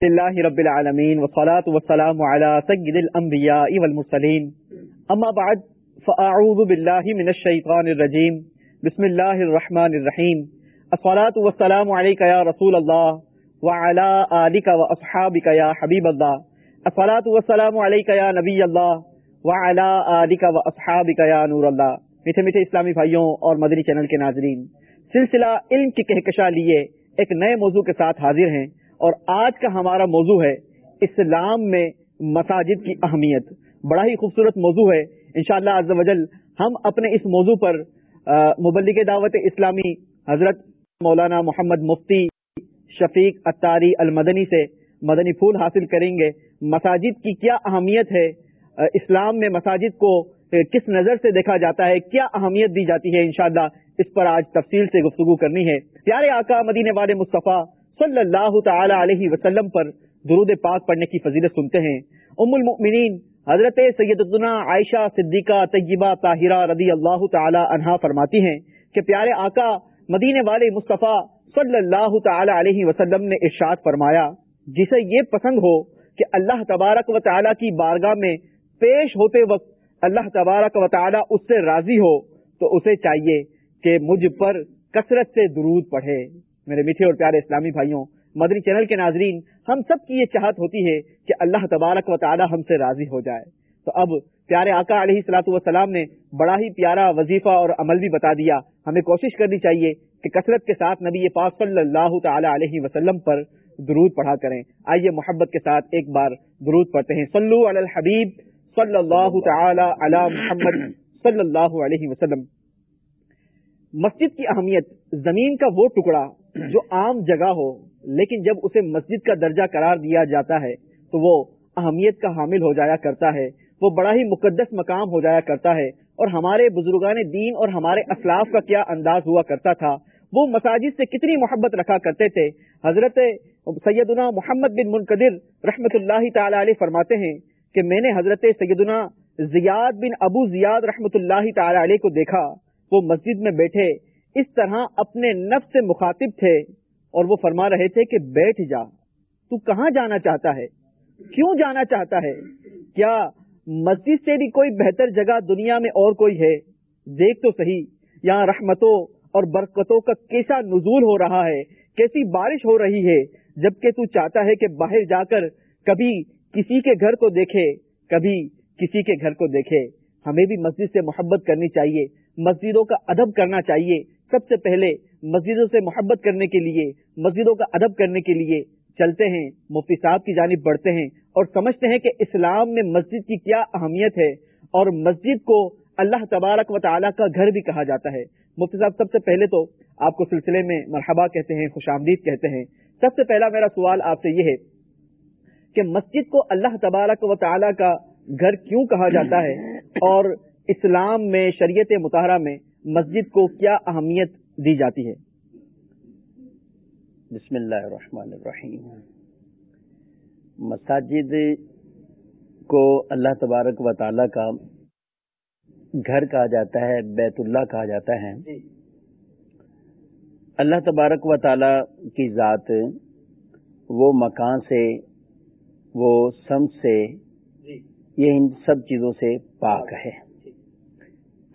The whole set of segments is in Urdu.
اللہ رب العالمین والصلاة والسلام على سید الانبیاء والمرسلین. اما بعد، فاعوذ باللہ من الشیطان الرجیم. بسم اللہ الرحمن الرحیم. الصلاة والسلام علیکہ یا رسول اللہ وعلى آلک واصحابک یا حبیب اللہ. الصلاة والسلام علیکہ یا نبی اللہ وعلى آلک واصحابک یا نور اللہ. میٹھے میٹھے اسلامی بھائیوں اور مدنی چینل کے ناظرین، سلسلہ علم کی کہکشاں لیے ایک نئے موضوع کے ساتھ حاضر ہیں۔ اور آج کا ہمارا موضوع ہے اسلام میں مساجد کی اہمیت۔ بڑا ہی خوبصورت موضوع ہے۔ انشاءاللہ شاء اللہ ہم اپنے اس موضوع پر مبلک دعوت اسلامی حضرت مولانا محمد مفتی شفیق اتاری المدنی سے مدنی پھول حاصل کریں گے۔ مساجد کی کیا اہمیت ہے؟ اسلام میں مساجد کو کس نظر سے دیکھا جاتا ہے؟ کیا اہمیت دی جاتی ہے؟ انشاءاللہ اس پر آج تفصیل سے گفتگو کرنی ہے۔ پیارے آقا مدینے والے مصطفیٰ صلی اللہ تعالی علیہ وسلم پر درود پاک پڑھنے کی فضیلت سنتے ہیں۔ ام المؤمنین، حضرت سیدنا عائشہ صدیقہ طیبہ طاہرہ رضی اللہ تعالی عنہا فرماتی ہیں کہ پیارے آقا مدینے والے مصطفیٰ صلی اللہ تعالی علیہ وسلم نے ارشاد فرمایا، جسے یہ پسند ہو کہ اللہ تبارک و تعالی کی بارگاہ میں پیش ہوتے وقت اللہ تبارک و تعالی اس سے راضی ہو، تو اسے چاہیے کہ مجھ پر کثرت سے درود پڑھے۔ میرے میٹھے اور پیارے اسلامی بھائیوں مدری چینل کے ناظرین، ہم سب کی یہ چاہت ہوتی ہے کہ اللہ تبارک و تعالی ہم سے راضی ہو جائے۔ تو اب پیارے آقا علیہ السلاۃ والسلام نے بڑا ہی پیارا وظیفہ اور عمل بھی بتا دیا۔ ہمیں کوشش کرنی چاہیے کہ کثرت کے ساتھ نبی پاک صلی اللہ تعالی علیہ وسلم پر درود پڑھا کریں۔ آئیے محبت کے ساتھ ایک بار درود پڑھتے ہیں۔ صلو علی الحبیب صلی اللہ تعالی علی محمد صلی اللہ علیہ وسلم۔ مسجد کی اہمیت، زمین کا وہ ٹکڑا جو عام جگہ ہو، لیکن جب اسے مسجد کا درجہ قرار دیا جاتا ہے، تو وہ اہمیت کا حامل ہو جایا کرتا ہے، وہ بڑا ہی مقدس مقام ہو جایا کرتا ہے، اور ہمارے بزرگان دین اور ہمارے اسلاف کا کیا انداز ہوا کرتا تھا۔ وہ مساجد سے کتنی محبت رکھا کرتے تھے۔ حضرت سیدنا محمد بن منقدر رحمت اللہ تعالی علیہ فرماتے ہیں کہ میں نے حضرت سیدنا زیاد بن ابو زیاد رحمت اللہ تعالی علیہ کو دیکھا۔ وہ مسجد میں بیٹھے اس طرح اپنے نفس سے مخاطب تھے اور وہ فرما رہے تھے کہ بیٹھ جا، تو کہاں جانا چاہتا ہے؟ کیوں جانا چاہتا ہے؟ کیا مسجد سے بھی کوئی بہتر جگہ دنیا میں اور کوئی ہے؟ دیکھ تو صحیح، یہاں رحمتوں اور برکتوں کا کیسا نزول ہو رہا ہے؟ کیسی بارش ہو رہی ہے؟ جبکہ تو چاہتا ہے کہ باہر جا کر کبھی کسی کے گھر کو دیکھے، کبھی کسی کے گھر کو دیکھے۔ ہمیں بھی مسجد سے محبت کرنی چاہیے، مسجدوں کا ادب کرنا چاہیے۔ سب سے پہلے مسجدوں سے محبت کرنے کے لیے، مسجدوں کا ادب کرنے کے لیے چلتے ہیں، مفتی صاحب کی جانب بڑھتے ہیں اور سمجھتے ہیں کہ اسلام میں مسجد کی کیا اہمیت ہے اور مسجد کو اللہ تبارک و تعالیٰ کا گھر بھی کہا جاتا ہے۔ مفتی صاحب، سب سے پہلے تو آپ کو سلسلے میں مرحبا کہتے ہیں، خوش آمدید کہتے ہیں۔ سب سے پہلا میرا سوال آپ سے یہ ہے کہ مسجد کو اللہ تبارک و تعالیٰ کا گھر کیوں کہا جاتا ہے؟ اور اسلام میں، شریعت مطالعہ میں مسجد کو کیا اہمیت دی جاتی ہے؟ بسم اللہ الرحمن الرحیم۔ مساجد کو اللہ تبارک و تعالی کا گھر کہا جاتا ہے، بیت اللہ کہا جاتا ہے۔ اللہ تبارک و تعالی کی ذات وہ مکان سے، وہ سم سے، یہ ان سب چیزوں سے پاک ہے۔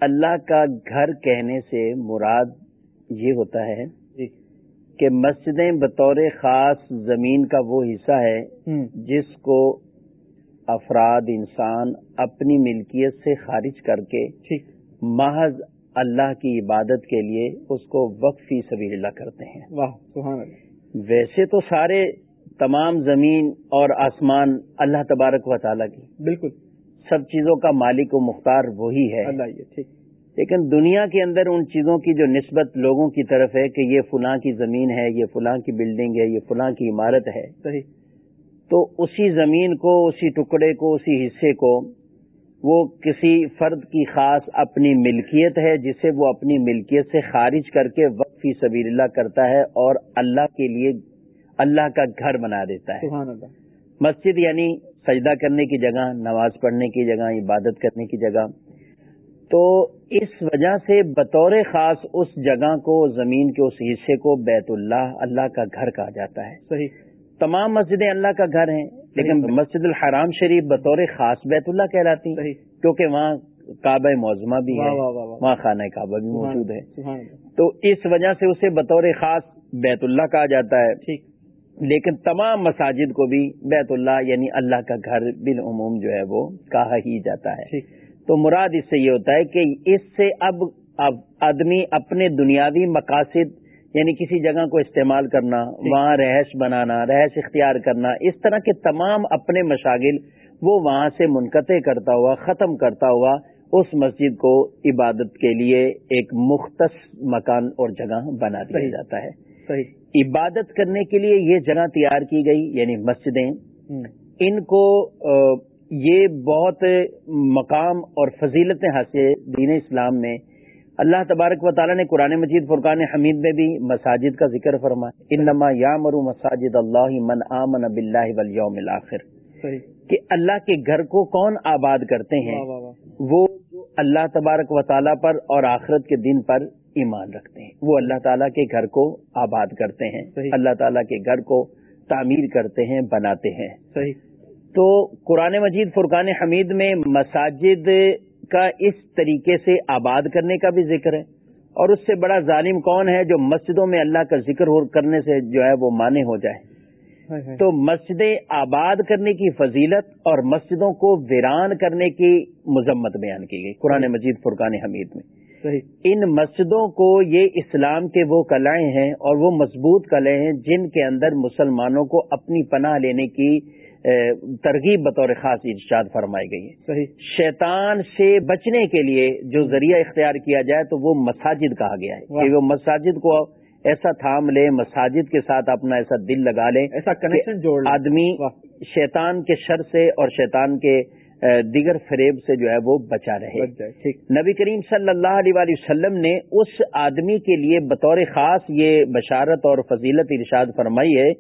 اللہ کا گھر کہنے سے مراد یہ ہوتا ہے جی۔ کہ مسجدیں بطور خاص زمین کا وہ حصہ ہے جس کو افراد انسان اپنی ملکیت سے خارج کر کے محض اللہ کی عبادت کے لیے اس کو وقفی سبیل اللہ کرتے ہیں۔ واہ سبحان اللہ۔ ویسے تو سارے تمام زمین اور آسمان اللہ تبارک و تعالیٰ کی۔ بالکل۔ سب چیزوں کا مالک و مختار وہی ہے۔ لیکن دنیا کے اندر ان چیزوں کی جو نسبت لوگوں کی طرف ہے کہ یہ فلاں کی زمین ہے یہ فلاں کی بلڈنگ ہے یہ فلاں کی عمارت ہے صحیح۔ تو اسی زمین کو اسی ٹکڑے کو اسی حصے کو وہ کسی فرد کی خاص اپنی ملکیت ہے جسے وہ اپنی ملکیت سے خارج کر کے وقفی سبیل اللہ کرتا ہے اور اللہ کے لیے اللہ کا گھر بنا دیتا ہے۔ مسجد یعنی سجدہ کرنے کی جگہ نماز پڑھنے کی جگہ عبادت کرنے کی جگہ۔ تو اس وجہ سے بطور خاص اس جگہ کو زمین کے اس حصے کو بیت اللہ اللہ کا گھر کہا جاتا ہے۔ صحیح۔ تمام مسجدیں اللہ کا گھر ہیں لیکن مسجد الحرام شریف بطور خاص بیت اللہ کہلاتی ہیں۔ کیونکہ وہاں کعبہ معظمہ بھی ہے وہاں خانہ کعبہ بھی موجود ہے۔ تو اس وجہ سے اسے بطور خاص بیت اللہ کہا جاتا ہے۔ لیکن تمام مساجد کو بھی بیت اللہ یعنی اللہ کا گھر بالعموم جو ہے وہ کہا ہی جاتا ہے۔ تو مراد اس سے یہ ہوتا ہے کہ اس سے اب آدمی اپنے دنیاوی مقاصد یعنی کسی جگہ کو استعمال کرنا وہاں رہائش بنانا رہائش اختیار کرنا اس طرح کے تمام اپنے مشاغل وہ وہاں سے منقطع کرتا ہوا ختم کرتا ہوا اس مسجد کو عبادت کے لیے ایک مختص مکان اور جگہ بنا دیا جاتا ہے۔ صحیح۔ عبادت کرنے کے لیے یہ جگہ تیار کی گئی یعنی مسجدیں۔ ان کو یہ بہت مقام اور فضیلتیں حاصل دین اسلام میں۔ اللہ تبارک و تعالیٰ نے قرآن مجید فرقان حمید میں بھی مساجد کا ذکر فرمایا انما یا مرو مساجد اللہ من آمن بلّہ ولیوم الآخر کہ اللہ کے گھر کو کون آباد کرتے ہیں؟ وہ اللہ تبارک و تعالیٰ پر اور آخرت کے دن پر ایمان رکھتے ہیں۔ وہ اللہ تعالیٰ کے گھر کو آباد کرتے ہیں۔ اللہ تعالیٰ کے گھر کو تعمیر کرتے ہیں بناتے ہیں۔ صحیح۔ تو قرآن مجید فرقان حمید میں مساجد کا اس طریقے سے آباد کرنے کا بھی ذکر ہے۔ اور اس سے بڑا ظالم کون ہے جو مسجدوں میں اللہ کا ذکر کرنے سے جو ہے وہ مانے ہو جائے؟ تو مسجدیں آباد کرنے کی فضیلت اور مسجدوں کو ویران کرنے کی مذمت بیان کی گئی قرآن مجید فرقان حمید میں۔ ان مسجدوں کو یہ اسلام کے وہ کلائیں ہیں اور وہ مضبوط کلیں ہیں جن کے اندر مسلمانوں کو اپنی پناہ لینے کی ترغیب بطور خاص ارشاد فرمائی گئی ہے شیطان سے بچنے کے لیے جو ذریعہ اختیار کیا جائے تو وہ مساجد کہا گیا ہے۔ کہ وہ مساجد کو ایسا تھام لے مساجد کے ساتھ اپنا ایسا دل لگا لے ایسا کنیکشن جوڑ آدمی شیطان کے شر سے اور شیطان کے دیگر فریب سے جو ہے وہ بچا رہے۔ نبی کریم صلی اللہ علیہ وسلم نے اس آدمی کے لیے بطور خاص یہ بشارت اور فضیلت ارشاد فرمائی ہے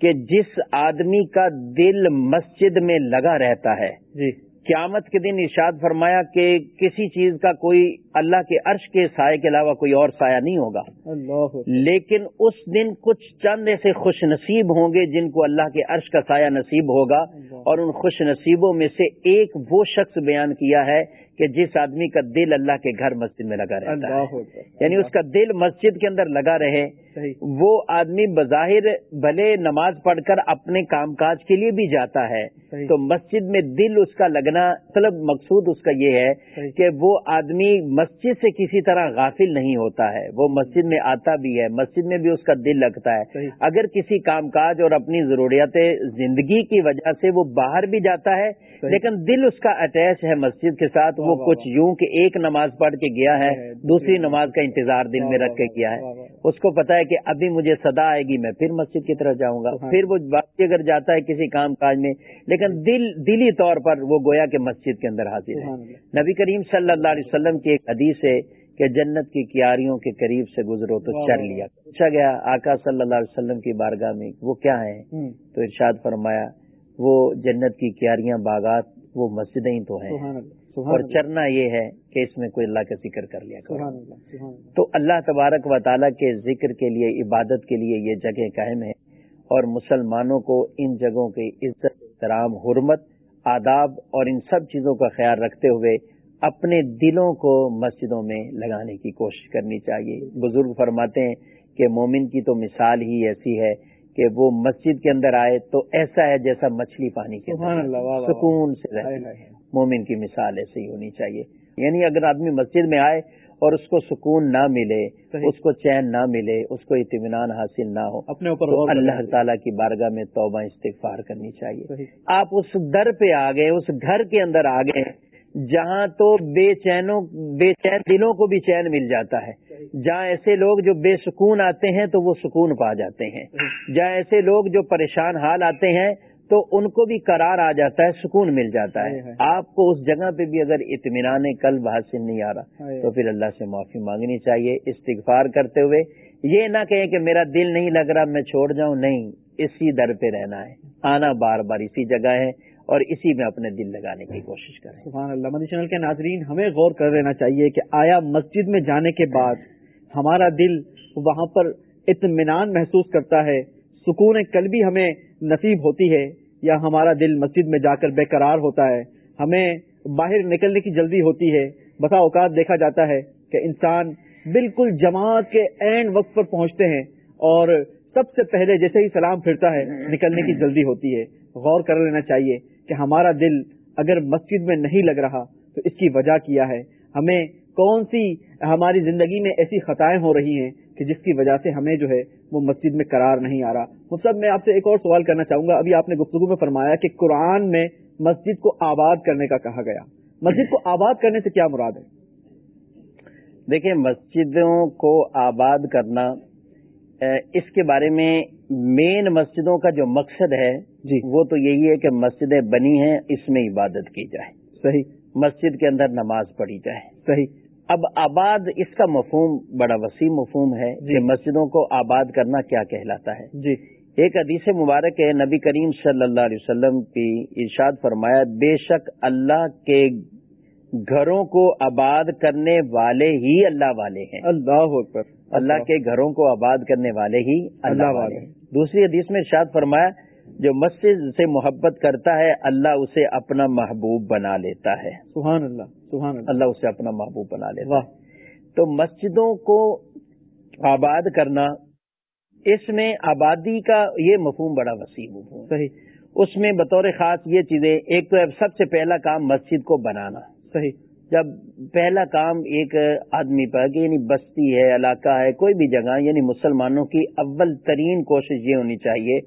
کہ جس آدمی کا دل مسجد میں لگا رہتا ہے جی۔ قیامت کے دن ارشاد فرمایا کہ کسی چیز کا کوئی اللہ کے عرش کے سائے کے علاوہ کوئی اور سایہ نہیں ہوگا۔ اللہ لیکن اس دن کچھ چند ایسے خوش نصیب ہوں گے جن کو اللہ کے عرش کا سایہ نصیب ہوگا۔ اور ان خوش نصیبوں میں سے ایک وہ شخص بیان کیا ہے کہ جس آدمی کا دل اللہ کے گھر مسجد میں لگا رہتا ہے۔ یعنی اس کا دل مسجد کے اندر لگا رہے۔ وہ آدمی بظاہر بھلے نماز پڑھ کر اپنے کام کاج کے لیے بھی جاتا ہے۔ تو مسجد میں دل اس کا لگنا مطلب مقصود اس کا یہ ہے کہ وہ آدمی مسجد سے کسی طرح غافل نہیں ہوتا ہے۔ وہ مسجد میں آتا بھی ہے مسجد میں بھی اس کا دل لگتا ہے۔ اگر کسی کام کاج اور اپنی ضروریات زندگی کی وجہ سے وہ باہر بھی جاتا ہے لیکن دل اس کا اٹیچ ہے مسجد کے ساتھ وہ کچھ یوں کہ ایک نماز پڑھ کے گیا ہے دوسری نماز کا انتظار دل میں رکھ کے گیا ہے۔ اس کو پتا ہے کہ ابھی مجھے صدا آئے گی میں پھر مسجد کی طرف جاؤں گا۔ پھر وہ باقی اگر جاتا ہے کسی کام کاج میں لیکن دل دلی طور پر وہ گویا کہ مسجد کے اندر حاضر ہے۔ نبی کریم صلی اللہ علیہ وسلم کی ایک حدیث ہے کہ جنت کی کیاریوں کے قریب سے گزرو تو چر لیا۔ پوچھا گیا آقا صلی اللہ علیہ وسلم کی بارگاہ میں وہ کیا ہیں؟ تو ارشاد فرمایا وہ جنت کی کیاریاں باغات وہ مسجدیں ہی تو ہیں۔ اور چرنا یہ ہے کہ اس میں کوئی اللہ کا ذکر کر لیا تو اللہ تبارک و تعالیٰ کے ذکر کے لیے عبادت کے لیے یہ جگہ قائم ہے۔ اور مسلمانوں کو ان جگہوں کی عزت احترام حرمت آداب اور ان سب چیزوں کا خیال رکھتے ہوئے اپنے دلوں کو مسجدوں میں لگانے کی کوشش کرنی چاہیے۔ بزرگ فرماتے ہیں کہ مومن کی تو مثال ہی ایسی ہے کہ وہ مسجد کے اندر آئے تو ایسا ہے جیسا مچھلی پانی کے سکون سے رہے۔ مومن کی مثال ایسے ہی ہونی چاہیے۔ یعنی اگر آدمی مسجد میں آئے اور اس کو سکون نہ ملے اس کو چین نہ ملے اس کو اطمینان حاصل نہ ہو اپنے اوپر اللہ تعالیٰ کی بارگاہ میں توبہ استغفار کرنی چاہیے۔ آپ اس در پہ آ گئے اس گھر کے اندر آ گئے جہاں تو بے چینوں بے چین دلوں کو بھی چین مل جاتا ہے۔ جہاں ایسے لوگ جو بے سکون آتے ہیں تو وہ سکون پا جاتے ہیں۔ جہاں ایسے لوگ جو پریشان حال آتے ہیں تو ان کو بھی قرار آ جاتا ہے سکون مل جاتا ہے۔ آپ کو اس جگہ پہ بھی اگر اطمینان قلب حاصل نہیں آ رہا تو پھر اللہ سے معافی مانگنی چاہیے۔ استغفار کرتے ہوئے یہ نہ کہیں کہ میرا دل نہیں لگ رہا میں چھوڑ جاؤں۔ نہیں اسی در پہ رہنا ہے۔ آنا بار بار اسی جگہ ہے۔ اور اسی میں اپنے دل لگانے کی کوشش کریں۔ سبحان اللہ مدی چینل کے ناظرین، ہمیں غور کر لینا چاہیے کہ آیا مسجد میں جانے کے بعد ہمارا دل وہاں پر اطمینان محسوس کرتا ہے، سکون قلبی ہمیں نصیب ہوتی ہے، یا ہمارا دل مسجد میں جا کر بے قرار ہوتا ہے، ہمیں باہر نکلنے کی جلدی ہوتی ہے۔ بسا اوقات دیکھا جاتا ہے کہ انسان بالکل جماعت کے اینڈ وقت پر پہنچتے ہیں اور سب سے پہلے جیسے ہی سلام پھرتا ہے، نکلنے کی جلدی ہوتی ہے۔ غور کر لینا چاہیے۔ کہ ہمارا دل اگر مسجد میں نہیں لگ رہا تو اس کی وجہ کیا ہے؟ ہمیں کون سی ہماری زندگی میں ایسی خطائیں ہو رہی ہیں کہ جس کی وجہ سے ہمیں جو ہے وہ مسجد میں قرار نہیں آ رہا؟ مفصد میں آپ سے ایک اور سوال کرنا چاہوں گا۔ ابھی آپ نے گفتگو میں فرمایا کہ قرآن میں مسجد کو آباد کرنے کا کہا گیا۔ مسجد کو آباد کرنے سے کیا مراد ہے؟ دیکھیں، مسجدوں کو آباد کرنا اس کے بارے میں مین مسجدوں کا جو مقصد ہے جی۔ وہ تو یہی ہے کہ مسجدیں بنی ہیں اس میں عبادت کی جائے۔ صحیح۔ مسجد کے اندر نماز پڑھی جائے۔ صحیح۔ اب آباد اس کا مفہوم بڑا وسیع مفہوم ہے جی۔ کہ مسجدوں کو آباد کرنا کیا کہلاتا ہے۔ جی۔ ایک حدیث مبارک ہے نبی کریم صلی اللہ علیہ وسلم کی ارشاد فرمایا بے شک اللہ کے گھروں کو آباد کرنے والے ہی اللہ والے ہیں۔ اللہ اکبر۔ اللہ کے گھروں کو آباد کرنے والے ہی اللہ اللہ والے والے۔ ہیں۔ دوسری حدیث میں ارشاد فرمایا جو مسجد سے محبت کرتا ہے اللہ اسے اپنا محبوب بنا لیتا ہے۔ سبحان اللہ سبحان اللہ اللہ اسے اپنا محبوب بنا لیتا واہ۔ ہے تو مسجدوں کو آباد کرنا اس میں آبادی کا یہ مفہوم بڑا وسیع مفہوم صحیح۔ اس میں بطور خاص یہ چیزیں ایک تو سب سے پہلا کام مسجد کو بنانا۔ صحیح۔ جب پہلا کام ایک آدمی پر کہ یعنی بستی ہے علاقہ ہے کوئی بھی جگہ یعنی مسلمانوں کی اول ترین کوشش یہ ہونی چاہیے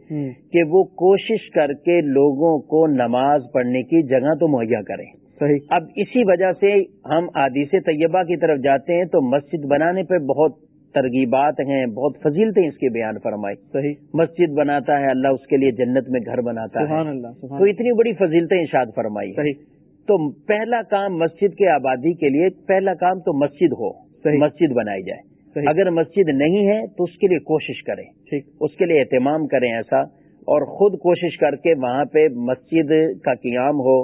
کہ وہ کوشش کر کے لوگوں کو نماز پڑھنے کی جگہ تو مہیا کریں۔ صحیح۔ اب اسی وجہ سے ہم حدیث طیبہ کی طرف جاتے ہیں تو مسجد بنانے پہ بہت ترغیبات ہیں بہت فضیلتیں اس کے بیان فرمائی صحیح۔ مسجد بناتا ہے اللہ اس کے لیے جنت میں گھر بناتا ہے۔ سبحان اللہ سبحان تو اتنی بڑی فضیلتیں ارشاد فرمائی۔ صحیح۔ تو پہلا کام مسجد کے آبادی کے لیے پہلا کام تو مسجد ہو صحیح۔ مسجد بنائی جائے۔ صحیح. اگر مسجد نہیں ہے تو اس کے لیے کوشش کریں۔ ٹھیک. اس کے لیے اہتمام کریں ایسا۔ اور خود کوشش کر کے وہاں پہ مسجد کا قیام ہو۔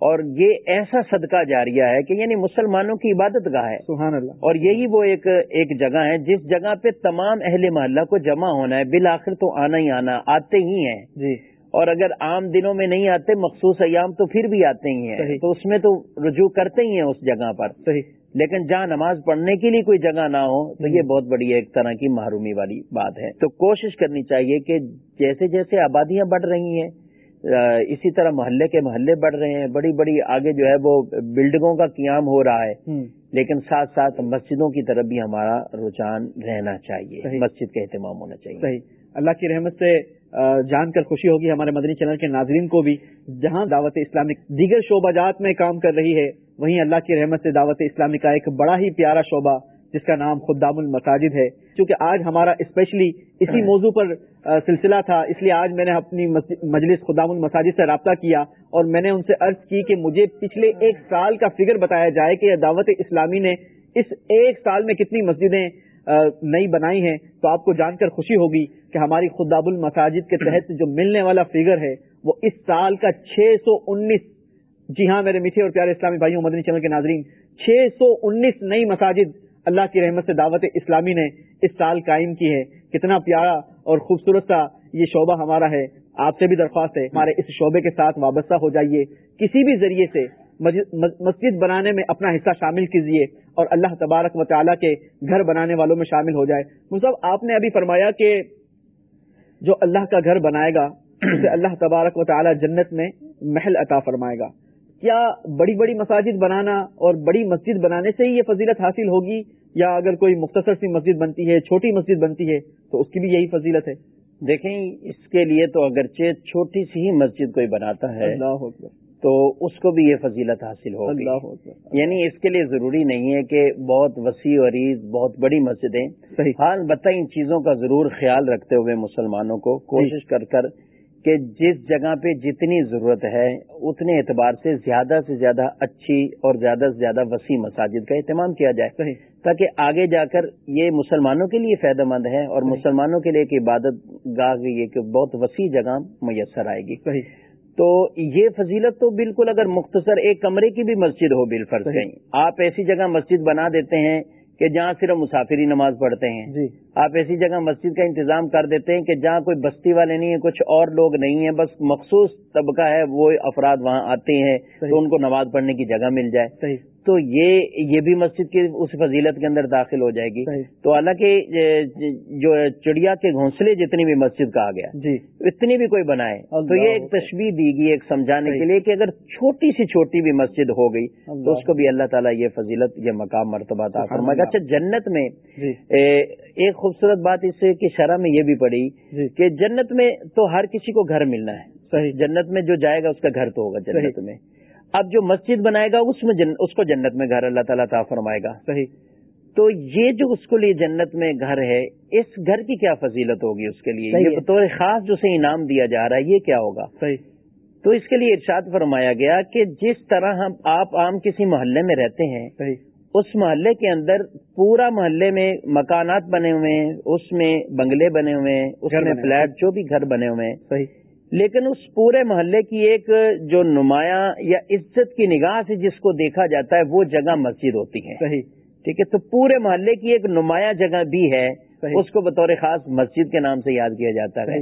اور یہ ایسا صدقہ جاریہ ہے کہ یعنی مسلمانوں کی عبادت گاہ ہے۔ سبحان اللہ. اور یہی وہ ایک ایک جگہ ہے جس جگہ پہ تمام اہل محلہ کو جمع ہونا ہے بالآخر تو آنا ہی آنا آتے ہی ہیں۔ جی. اور اگر عام دنوں میں نہیں آتے مخصوص ایام تو پھر بھی آتے ہی ہیں۔ تو اس میں تو رجوع کرتے ہی ہیں اس جگہ پر۔ صحیح۔ لیکن جہاں نماز پڑھنے کے لیے کوئی جگہ نہ ہو تو یہ بہت بڑی ایک طرح کی محرومی والی بات ہے۔ تو کوشش کرنی چاہیے کہ جیسے جیسے آبادیاں بڑھ رہی ہیں اسی طرح محلے کے محلے بڑھ رہے ہیں۔ بڑی بڑی آگے جو ہے وہ بلڈنگوں کا قیام ہو رہا ہے۔ لیکن ساتھ ساتھ مسجدوں کی طرف بھی ہمارا رجحان رہنا چاہیے۔ مسجد کا اہتمام ہونا چاہیے۔ صحیح۔ اللہ کی رحمت سے جان کر خوشی ہوگی ہمارے مدنی چینل کے ناظرین کو بھی، جہاں دعوت اسلامی دیگر شعبہ جات میں کام کر رہی ہے، وہیں اللہ کی رحمت سے دعوت اسلامی کا ایک بڑا ہی پیارا شعبہ، جس کا نام خدام المساجد ہے۔ چونکہ آج ہمارا اسپیشلی اسی موضوع پر سلسلہ تھا، اس لیے آج میں نے اپنی مجلس خدام المساجد سے رابطہ کیا اور میں نے ان سے عرض کی کہ مجھے پچھلے ایک سال کا فگر بتایا جائے کہ دعوت اسلامی نے اس ایک سال میں کتنی مسجدیں نئی بنائی ہیں، تو آپ کو جان کر خوشی ہوگی کہ ہماری خداب المساجد کے تحت جو ملنے والا فگر ہے، وہ اس سال کا چھ سو انیس جی ہاں میرے میٹھے اور پیارے اسلامی بھائیوں، مدنی چینل کے ناظرین، چھ سو انیس نئی مساجد اللہ کی رحمت سے دعوت اسلامی نے اس سال قائم کی ہے۔ کتنا پیارا اور خوبصورت سا یہ شعبہ ہمارا ہے۔ آپ سے بھی درخواست ہے، ہمارے اس شعبے کے ساتھ وابستہ ہو جائیے۔ کسی بھی ذریعے سے مسجد بنانے میں اپنا حصہ شامل کیجیے۔ اور اللہ تبارک و تعالیٰ کے گھر بنانے والوں میں شامل ہو جائے۔ مصحف آپ نے ابھی فرمایا کہ جو اللہ کا گھر بنائے گا اسے اللہ تبارک و تعالیٰ جنت میں محل عطا فرمائے گا۔ کیا بڑی بڑی مساجد بنانا اور بڑی مسجد بنانے سے ہی یہ فضیلت حاصل ہوگی؟ یا اگر کوئی مختصر سی مسجد بنتی ہے چھوٹی مسجد بنتی ہے تو اس کی بھی یہی فضیلت ہے؟ دیکھیں اس کے لیے تو اگرچہ چھوٹی سی ہی مسجد کوئی بناتا ہے اللہ تو اس کو بھی یہ فضیلت حاصل ہوگی یعنی اس کے لیے ضروری نہیں ہے کہ بہت وسیع و عریض بہت بڑی مسجدیں۔ حال بتا ان چیزوں کا ضرور خیال رکھتے ہوئے مسلمانوں کو کوشش کر کر کہ جس جگہ پہ جتنی ضرورت ہے اتنے اعتبار سے زیادہ سے زیادہ اچھی اور زیادہ سے زیادہ وسیع مساجد کا اہتمام کیا جائے۔ تاکہ آگے جا کر یہ مسلمانوں کے لیے فائدہ مند ہے اور مسلمانوں کے لیے ایک عبادت گاہ یہ کہ بہت وسیع جگہ میسر آئے گی۔ تو یہ فضیلت تو بالکل اگر مختصر ایک کمرے کی بھی مسجد ہو بالفرض صحیح۔ کہیں آپ ایسی جگہ مسجد بنا دیتے ہیں کہ جہاں صرف مسافری نماز پڑھتے ہیں. جی. آپ ایسی جگہ مسجد کا انتظام کر دیتے ہیں کہ جہاں کوئی بستی والے نہیں ہیں کچھ اور لوگ نہیں ہیں بس مخصوص طبقہ ہے وہ افراد وہاں آتے ہیں تو ان کو نماز پڑھنے کی جگہ مل جائے. تو یہ یہ بھی مسجد کی اس فضیلت کے اندر داخل ہو جائے گی۔ تو حالانکہ جو چڑیا کے گھونسلے جتنی بھی مسجد کہا گیا جی۔ اتنی بھی کوئی بنائے۔ تو یہ ایک تشبیح دی گئی ایک سمجھانے کے لیے کہ اگر چھوٹی سی چھوٹی بھی مسجد ہو گئی تو اس کو بھی اللہ تعالیٰ یہ فضیلت یہ مقام مرتبہ فرمائے گا۔ اللہ۔ اچھا جنت میں جی۔ ایک خوبصورت بات اس سے کہ شرح میں یہ بھی پڑی جی۔ کہ جنت میں تو ہر کسی کو گھر ملنا ہے۔ صحیح۔ جنت میں جو جائے گا اس کا گھر تو ہوگا جنت۔ میں۔ اب جو مسجد بنائے گا اس میں جن اس کو جنت میں گھر اللہ تعالیٰ عطا فرمائے گا صحیح؟ تو یہ جو اس کو لیے جنت میں گھر ہے اس گھر کی کیا فضیلت ہوگی اس کے لیے؟ یہ۔ بطور خاص جو سے انعام دیا جا رہا ہے یہ کیا ہوگا؟ صحیح۔ تو اس کے لیے ارشاد فرمایا گیا کہ جس طرح ہم آپ عام کسی محلے میں رہتے ہیں صحیح۔ اس محلے کے اندر پورا محلے میں مکانات بنے ہوئے ہیں اس میں بنگلے بنے ہوئے ہیں اس میں فلیٹ جو بھی گھر بنے ہوئے ہیں صحیح۔ لیکن اس پورے محلے کی ایک جو نمایاں یا عزت کی نگاہ سے جس کو دیکھا جاتا ہے وہ جگہ مسجد ہوتی ہے صحیح۔ ٹھیک ہے؟ تو پورے محلے کی ایک نمایاں جگہ بھی ہے۔ اس کو بطور خاص مسجد کے نام سے یاد کیا جاتا ہے۔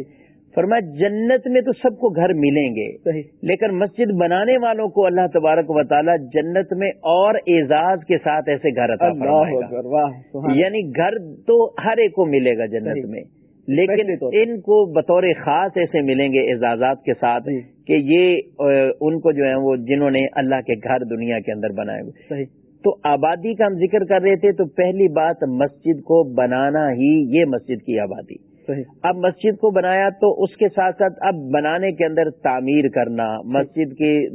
فرمایا جنت میں تو سب کو گھر ملیں گے۔ لیکن مسجد بنانے والوں کو اللہ تبارک و تعالی جنت میں اور اعزاز کے ساتھ ایسے گھر عطا فرمائے گا۔ یعنی گھر تو ہر ایک کو ملے گا جنت۔ میں۔ لیکن۔ ان کو بطور خاص ایسے ملیں گے اعزازات کے ساتھ۔ کہ یہ ان کو جو ہے وہ جنہوں نے اللہ کے گھر دنیا کے اندر بنائے ہوئے تو آبادی کا ہم ذکر کر رہے تھے تو پہلی بات مسجد کو بنانا ہی یہ مسجد کی آبادی اب مسجد کو بنایا تو اس کے ساتھ ساتھ اب بنانے کے اندر تعمیر کرنا مسجد کے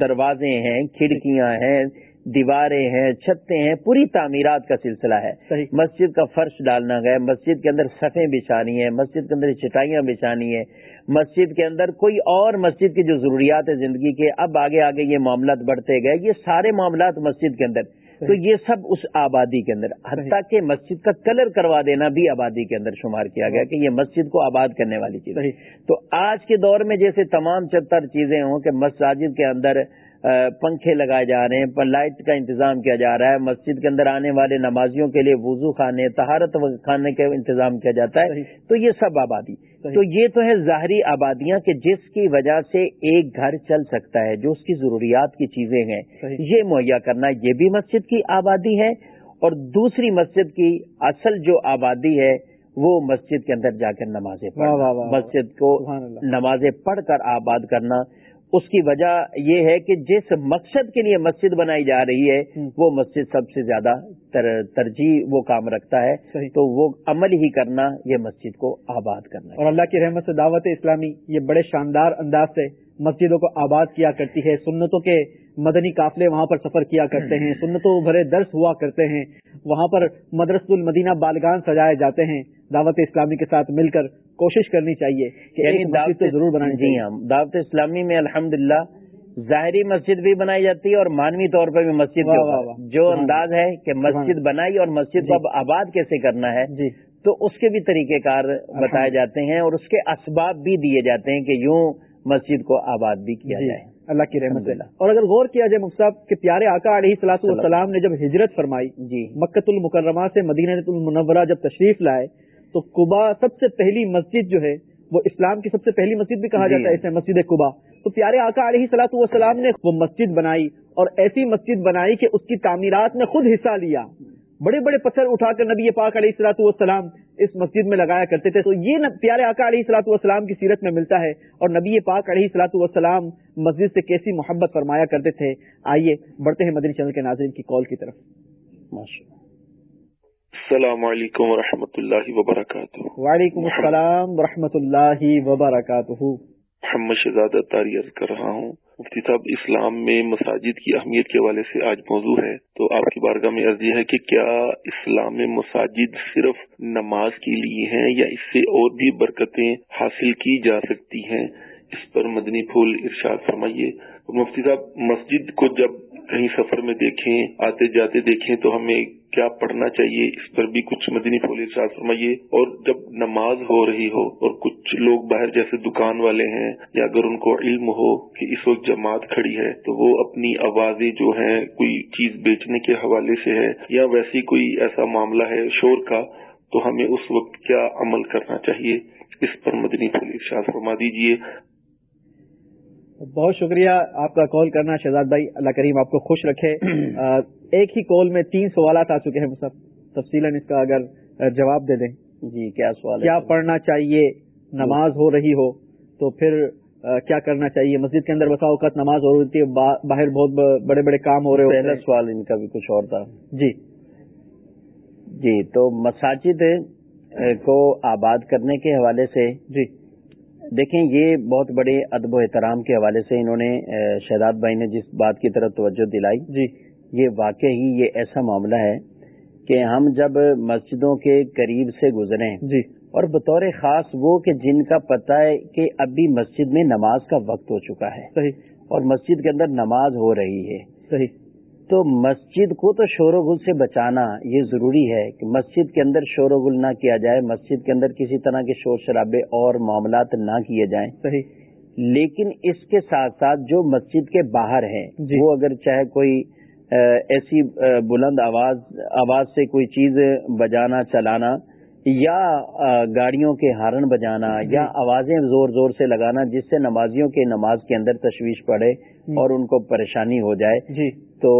دروازے ہیں کھڑکیاں ہیں دیواریں ہیں چھتیں ہیں پوری تعمیرات کا سلسلہ ہے۔ صحیح۔ مسجد کا فرش ڈالنا ہے مسجد کے اندر صفیں بچھانی ہے مسجد کے اندر چٹائیاں بچھانی ہے مسجد کے اندر کوئی اور مسجد کی جو ضروریات ہے زندگی کے اب آگے آگے یہ معاملات بڑھتے گئے۔ یہ سارے معاملات مسجد کے اندر۔ تو یہ سب اس آبادی کے اندر۔ حتیٰ کہ مسجد کا کلر کروا دینا بھی آبادی کے اندر شمار کیا گیا کہ یہ مسجد کو آباد کرنے والی چیز۔ صحیح۔ تو آج کے دور میں جیسے تمام چتر چیزیں ہوں کہ مساجد کے اندر پنکھے لگائے جا رہے ہیں لائٹ کا انتظام کیا جا رہا ہے مسجد کے اندر آنے والے نمازیوں کے لیے وضو خانے طہارت خانے کا انتظام کیا جاتا ہے۔ تو یہ سب آبادی۔ تو یہ تو ہے ظاہری آبادیاں کہ جس کی وجہ سے ایک گھر چل سکتا ہے جو اس کی ضروریات کی چیزیں ہیں۔ یہ مہیا کرنا یہ بھی مسجد کی آبادی ہے اور دوسری مسجد کی اصل جو آبادی ہے وہ مسجد کے اندر جا کر نمازیں پڑھنا۔ مسجد کو۔ نمازیں پڑھ کر آباد کرنا اس کی وجہ یہ ہے کہ جس مقصد کے لیے مسجد بنائی جا رہی ہے۔ وہ مسجد سب سے زیادہ تر- ترجیح وہ کام رکھتا ہے صحیح۔ تو وہ عمل ہی کرنا یہ مسجد کو آباد کرنا اور اللہ کی رحمت سے دعوت اسلامی یہ بڑے شاندار انداز سے مسجدوں کو آباد کیا کرتی ہے سنتوں کے مدنی قافلے وہاں پر سفر کیا کرتے ہیں سنتوں بھرے درس ہوا کرتے ہیں وہاں پر مدرسۃ المدینہ بالگان سجائے جاتے ہیں۔ دعوت اسلامی کے ساتھ مل کر کوشش کرنی چاہیے کہ یعنی ایک مسجد تو ضرور بنانی جی چاہیے۔ ہاں دعوت اسلامی میں الحمدللہ ظاہری مسجد بھی بنائی جاتی ہے اور مانوی طور پر بھی مسجد۔ جو انداز ہے کہ مسجد بنائی اور مسجد کو جی۔ اب آباد کیسے کرنا ہے جی۔ تو اس کے بھی طریقہ کار بتائے جاتے ہیں اور اس کے اسباب بھی دیے جاتے ہیں کہ یوں مسجد کو آباد بھی کیا جی جائے۔ اللہ کی رحمت الحمدللہ۔ اور اگر غور کیا جائے مفتی صاحب کہ پیارے آقا علیہ صلاح والسلام نے جب ہجرت فرمائی جی۔ مکت المکرمہ سے مدینہ المنورہ جب تشریف لائے تو قبا سب سے پہلی مسجد جو ہے وہ اسلام کی سب سے پہلی مسجد بھی کہا جی۔ جاتا ہے اسے مسجد قبا تو پیارے آقا علیہ صلاح والسلام نے وہ مسجد بنائی اور ایسی مسجد بنائی کہ اس کی تعمیرات میں خود حصہ لیا۔ بڑے بڑے پتھر اٹھا کر نبی پاک علیہ السلاۃ والسلام اس مسجد میں لگایا کرتے تھے۔ تو یہ پیارے آقا علیہ السلاۃ والسلام کی سیرت میں ملتا ہے اور نبی پاک علیہ السلاۃ والسلام مسجد سے کیسی محبت فرمایا کرتے تھے۔ آئیے بڑھتے ہیں مدنی چینل کے ناظرین کی کال کی طرف۔ السلام علیکم ورحمۃ اللہ وبرکاتہ۔ وعلیکم السلام ورحمۃ اللہ وبرکاتہ۔ محمد شہزاد اتاری عرض کر رہا ہوں۔ مفتی صاحب، اسلام میں مساجد کی اہمیت کے حوالے سے آج موضوع ہے۔ تو آپ کی بارگاہ میں عرض یہ ہے کہ کیا اسلام میں مساجد صرف نماز کے لیے ہیں یا اس سے اور بھی برکتیں حاصل کی جا سکتی ہیں؟ اس پر مدنی پھول ارشاد فرمائیے۔ مفتی صاحب، مسجد کو جب کہیں سفر میں دیکھیں، آتے جاتے دیکھیں تو ہمیں کیا پڑھنا چاہیے؟ اس پر بھی کچھ مدنی پھول ارشاد فرمائیے۔ اور جب نماز ہو رہی ہو اور کچھ لوگ باہر جیسے دکان والے ہیں یا اگر ان کو علم ہو کہ اس وقت جماعت کھڑی ہے تو وہ اپنی آوازیں جو ہیں کوئی چیز بیچنے کے حوالے سے ہے یا ویسی کوئی ایسا معاملہ ہے شور کا، تو ہمیں اس وقت کیا عمل کرنا چاہیے؟ اس پر مدنی پھول ارشاد فرما دیجیے بہت شکریہ آپ کا کال کرنا شہزاد بھائی اللہ کریم آپ کو خوش رکھے۔ ایک ہی کال میں تین سوالات آ چکے ہیں سب تفصیل اس کا اگر جواب دے دیں۔ جی کیا سوال کیا پڑھنا چاہیے؟ نماز ہو رہی ہو تو پھر کیا کرنا چاہیے؟ مسجد کے اندر بسا اوقات نماز ہو رہی ہے باہر بہت بڑے بڑے کام ہو رہے پہلا سوال ان کا بھی کچھ اور تھا۔ جی۔ جی تو مساجد کو آباد کرنے کے حوالے سے جی۔ دیکھیں یہ بہت بڑے ادب و احترام کے حوالے سے انہوں نے شہداد بھائی نے جس بات کی طرف توجہ دلائی جی۔ یہ واقعی یہ ایسا معاملہ ہے کہ ہم جب مسجدوں کے قریب سے گزرے جی۔ اور بطور خاص وہ کہ جن کا پتہ ہے کہ ابھی مسجد میں نماز کا وقت ہو چکا ہے صحیح۔ اور مسجد کے اندر نماز ہو رہی ہے۔ صحیح۔ تو مسجد کو تو شور و گل سے بچانا یہ ضروری ہے کہ مسجد کے اندر شور و گل نہ کیا جائے مسجد کے اندر کسی طرح کے شور شرابے اور معاملات نہ کیے جائیں۔ صحیح۔ لیکن اس کے ساتھ ساتھ جو مسجد کے باہر ہیں جی۔ وہ اگر چاہے کوئی ایسی بلند آواز آواز سے کوئی چیز بجانا چلانا یا گاڑیوں کے ہارن بجانا جی۔ یا آوازیں زور زور سے لگانا جس سے نمازیوں کے نماز کے اندر تشویش پڑے اور ان کو پریشانی ہو جائے جی. تو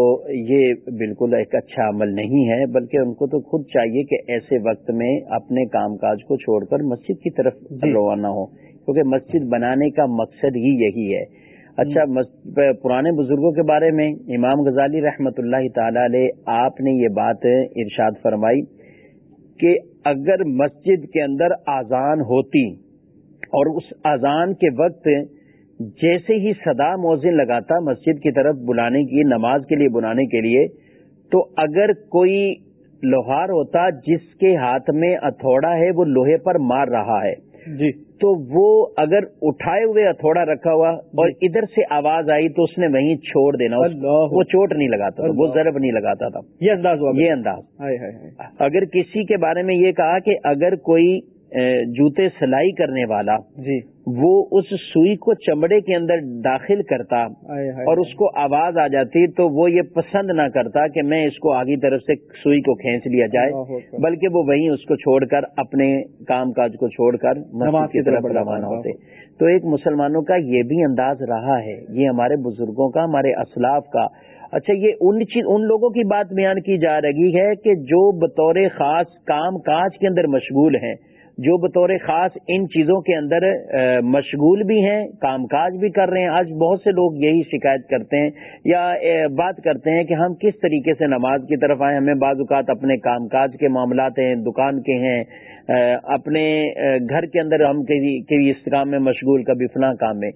یہ بالکل ایک اچھا عمل نہیں ہے بلکہ ان کو تو خود چاہیے کہ ایسے وقت میں اپنے کام کاج کو چھوڑ کر مسجد کی طرف جی. روانہ ہو کیونکہ مسجد بنانے کا مقصد ہی یہی ہے۔ اچھا پرانے بزرگوں کے بارے میں امام غزالی رحمت اللہ تعالی علیہ آپ نے یہ بات ارشاد فرمائی کہ اگر مسجد کے اندر آزان ہوتی اور اس آزان کے وقت جیسے ہی صدا موزن لگاتا مسجد کی طرف بلانے کی، نماز کے لیے بلانے کے لیے، تو اگر کوئی لوہار ہوتا جس کے ہاتھ میں اتھوڑا ہے، وہ لوہے پر مار رہا ہے۔ جی۔ تو وہ اگر اٹھائے ہوئے ہتھوڑا رکھا ہوا اور جی۔ ادھر سے آواز آئی تو اس نے وہیں چھوڑ دینا وہ چوٹ نہیں لگاتا تھا وہ ضرب نہیں لگاتا تھا۔ یہ انداز ہوا۔ یہ انداز۔ اگر کسی کے بارے میں یہ کہا کہ اگر کوئی جوتے سلائی کرنے والا جی۔ وہ اس سوئی کو چمڑے کے اندر داخل کرتا اور اس کو آواز آ جاتی تو وہ یہ پسند نہ کرتا کہ میں اس کو آگی طرف سے سوئی کو کھینچ لیا جائے۔ بلکہ وہ وہیں اس کو چھوڑ کر اپنے کام کاج کو چھوڑ کر نماز مسجد کی طرف روانہ ہوتے۔ تو ایک مسلمانوں کا یہ بھی انداز رہا ہے یہ ہمارے بزرگوں کا ہمارے اسلاف کا۔ اچھا یہ ان چیز ان لوگوں کی بات بیان کی جا رہی ہے کہ جو بطور خاص کام کاج کے اندر مشغول ہیں جو بطور خاص ان چیزوں کے اندر مشغول بھی ہیں، کام کاج بھی کر رہے ہیں۔ آج بہت سے لوگ یہی شکایت کرتے ہیں یا بات کرتے ہیں کہ ہم کس طریقے سے نماز کی طرف آئیں ہمیں بعض اوقات اپنے کام کاج کے معاملات ہیں، دکان کے ہیں اپنے گھر کے اندر ہم کسی اس کام میں مشغول، کبھی فلاں کام میں۔